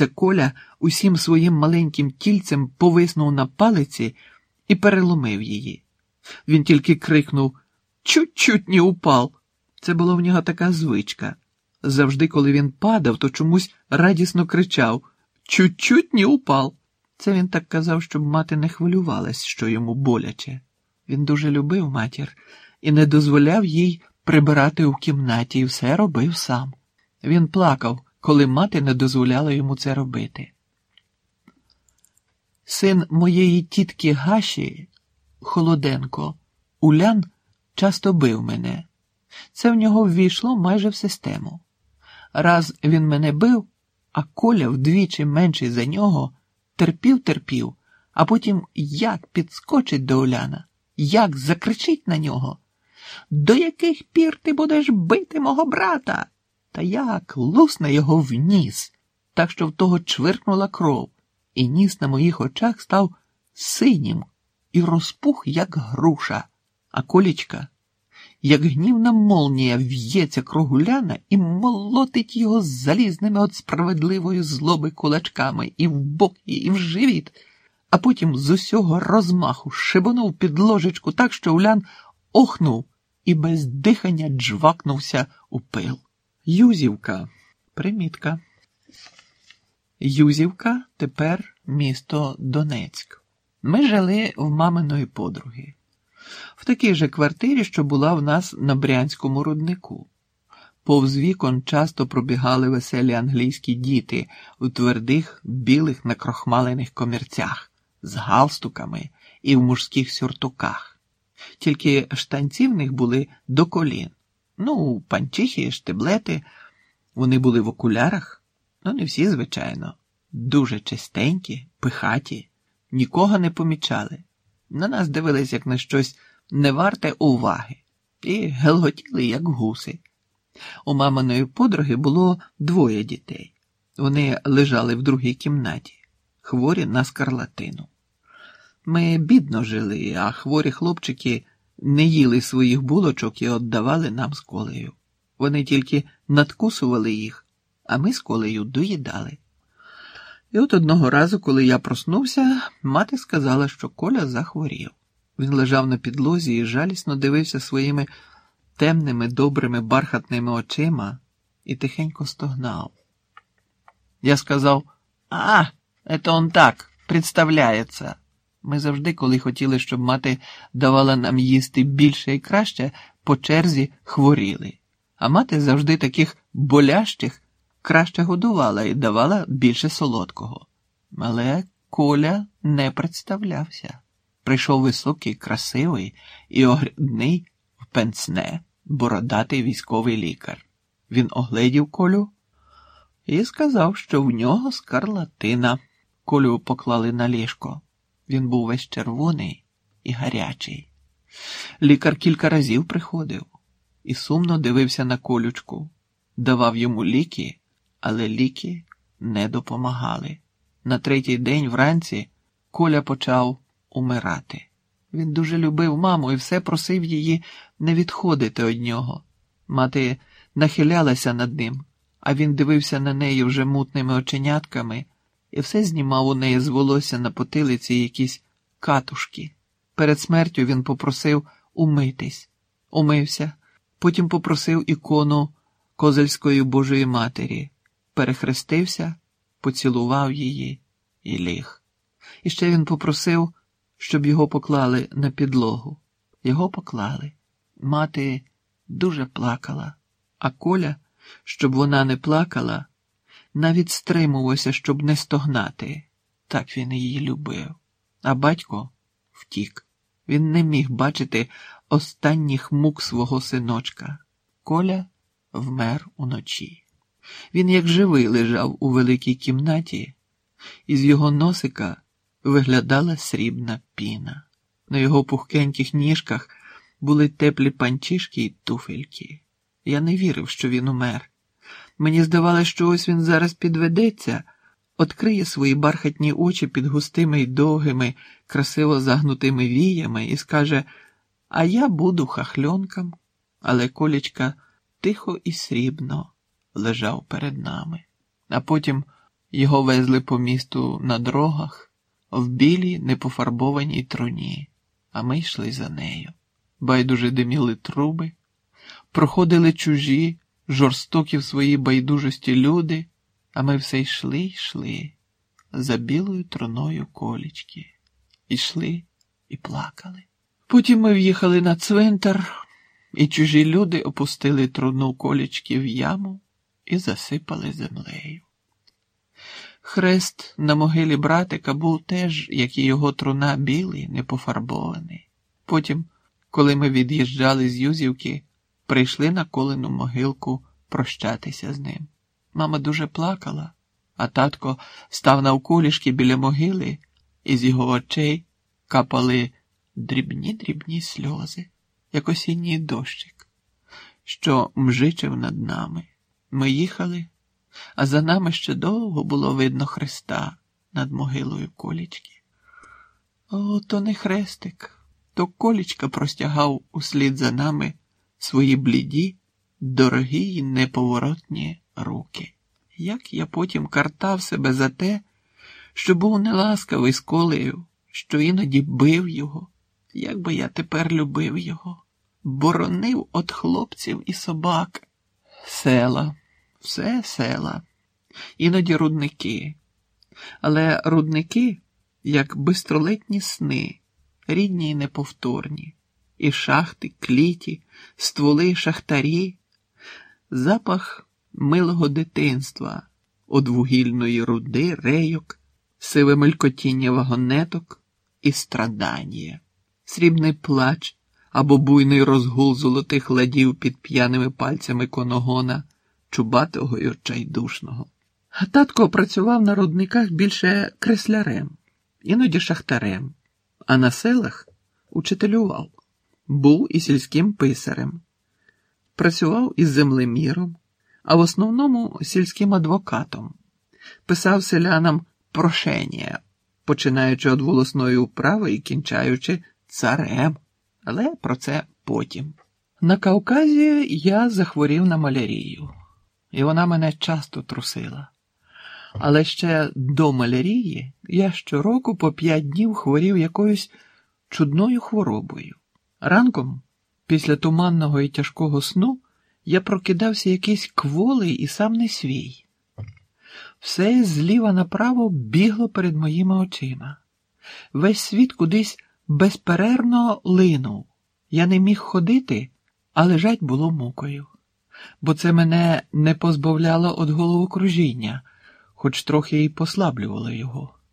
Це Коля усім своїм маленьким тільцем повиснув на палиці і переломив її. Він тільки крикнув Чуть-чуть не упав. Це була в нього така звичка. Завжди, коли він падав, то чомусь радісно кричав Чуть-чуть не упав. Це він так казав, щоб мати не хвилювалась, що йому боляче. Він дуже любив матір і не дозволяв їй прибирати у кімнаті і все робив сам. Він плакав, коли мати не дозволяла йому це робити. Син моєї тітки Гаші, Холоденко, Улян, часто бив мене. Це в нього ввійшло майже в систему. Раз він мене бив, а Коля вдвічі менший за нього, терпів, терпів, а потім як підскочить до Уляна, як закричить на нього. До яких пір ти будеш бити мого брата? Та як лусне його в ніс, так що в того чвиркнула кров, і ніс на моїх очах став синім і розпух, як груша, а колічка, як гнівна молнія, в'ється кругуляна і молотить його залізними от справедливої злоби кулачками і в бок, і в живіт, а потім з усього розмаху шибонув під ложечку так, що Улян охнув і без дихання джвакнувся у пил. Юзівка. Примітка. Юзівка тепер місто Донецьк. Ми жили в маминої подруги, в такій же квартирі, що була в нас на Брянському руднику. Повз вікон часто пробігали веселі англійські діти у твердих білих накрохмалених комірцях з галстуками і в мужських сюртуках. Тільки штанці в них були до колін. Ну, панчихи, штиблети. Вони були в окулярах, ну не всі, звичайно, дуже чистенькі, пихаті, нікого не помічали. На нас дивились як на щось не варте уваги, і гелготіли, як гуси. У маминої подруги було двоє дітей. Вони лежали в другій кімнаті, хворі на скарлатину. Ми бідно жили, а хворі хлопчики не їли своїх булочок і віддавали нам з колею. Вони тільки надкусували їх, а ми з колею доїдали. І от одного разу, коли я проснувся, мати сказала, що Коля захворів. Він лежав на підлозі і жалісно дивився своїми темними, добрими, бархатними очима і тихенько стогнав. Я сказав: А, це он так, представляється. Ми завжди, коли хотіли, щоб мати давала нам їсти більше і краще, по черзі хворіли. А мати завжди таких болящих краще годувала і давала більше солодкого. Але Коля не представлявся. Прийшов високий, красивий і огрядний в пенсне, бородатий військовий лікар. Він огледів колю і сказав, що в нього скарлатина. Колю поклали на ліжко. Він був весь червоний і гарячий. Лікар кілька разів приходив і сумно дивився на колючку, давав йому ліки, але ліки не допомагали. На третій день вранці Коля почав умирати. Він дуже любив маму і все просив її не відходити від нього. Мати нахилялася над ним, а він дивився на неї вже мутними оченятками і все знімав у неї з волосся на потилиці якісь катушки. Перед смертю він попросив умитись, умився, потім попросив ікону Козельської Божої Матері, перехрестився, поцілував її і ліг. І ще він попросив, щоб його поклали на підлогу. Його поклали. Мати дуже плакала, а Коля, щоб вона не плакала, навіть стримувався, щоб не стогнати. Так він її любив. А батько втік. Він не міг бачити останніх мук свого синочка. Коля вмер уночі. Він, як живий, лежав у великій кімнаті, і з його носика виглядала срібна піна. На його пухкеньких ніжках були теплі панчішки й туфельки. Я не вірив, що він умер. Мені здавалося, що ось він зараз підведеться, откриє свої бархатні очі під густими й довгими, красиво загнутими віями і скаже: А я буду хахльонком. Але колічка тихо і срібно лежав перед нами. А потім Його везли по місту на дорогах, в білій непофарбованій труні, а ми йшли за нею. Байдуже диміли труби, проходили чужі, жорстокі в своїй байдужості люди, а ми все йшли йшли за білою труною колічки. Ішли і плакали. Потім ми в'їхали на цвинтар, і чужі люди опустили труну колічки в яму і засипали землею. Хрест на могилі братика був теж, як і його труна, білий, непофарбований. Потім, коли ми від'їжджали з Юзівки, прийшли на колену могилку прощатися з ним. Мама дуже плакала, а татко став навколішки біля могили, і з його очей капали дрібні дрібні сльози, як осінній дощик, що мжичив над нами. Ми їхали, а за нами ще довго було видно хреста над могилою колічки. О, то не хрестик, то колічка простягав услід за нами свої бліді, дорогі й неповоротні руки. Як я потім картав себе за те, що був неласкавий з колею, що іноді бив його, як би я тепер любив його, боронив от хлопців і собак, села, все села, іноді рудники. Але рудники, як бистролетні сни, рідні й неповторні, і шахти, кліті, стволи шахтарі, запах милого дитинства, од вугільної руди, рейок, сиве мелькотіння вагонеток і страдання, срібний плач або буйний розгул золотих ладів під п'яними пальцями коногона, чубатого й очайдушного. Татко працював на рудниках більше креслярем, іноді шахтарем, а на селах учителював, був і сільським писарем, працював із землеміром, а в основному сільським адвокатом, писав селянам прошення, починаючи від волосної управи і кінчаючи царем, але про це потім. На Кавказі я захворів на малярію, і вона мене часто трусила. Але ще до малярії я щороку по п'ять днів хворів якоюсь чудною хворобою. Ранком, після туманного і тяжкого сну, я прокидався якийсь кволий і сам не свій. Все зліва направо бігло перед моїми очима. Весь світ кудись безперервно линув. Я не міг ходити, а лежать було мукою, бо це мене не позбавляло від головокружіння, хоч трохи й послаблювало його.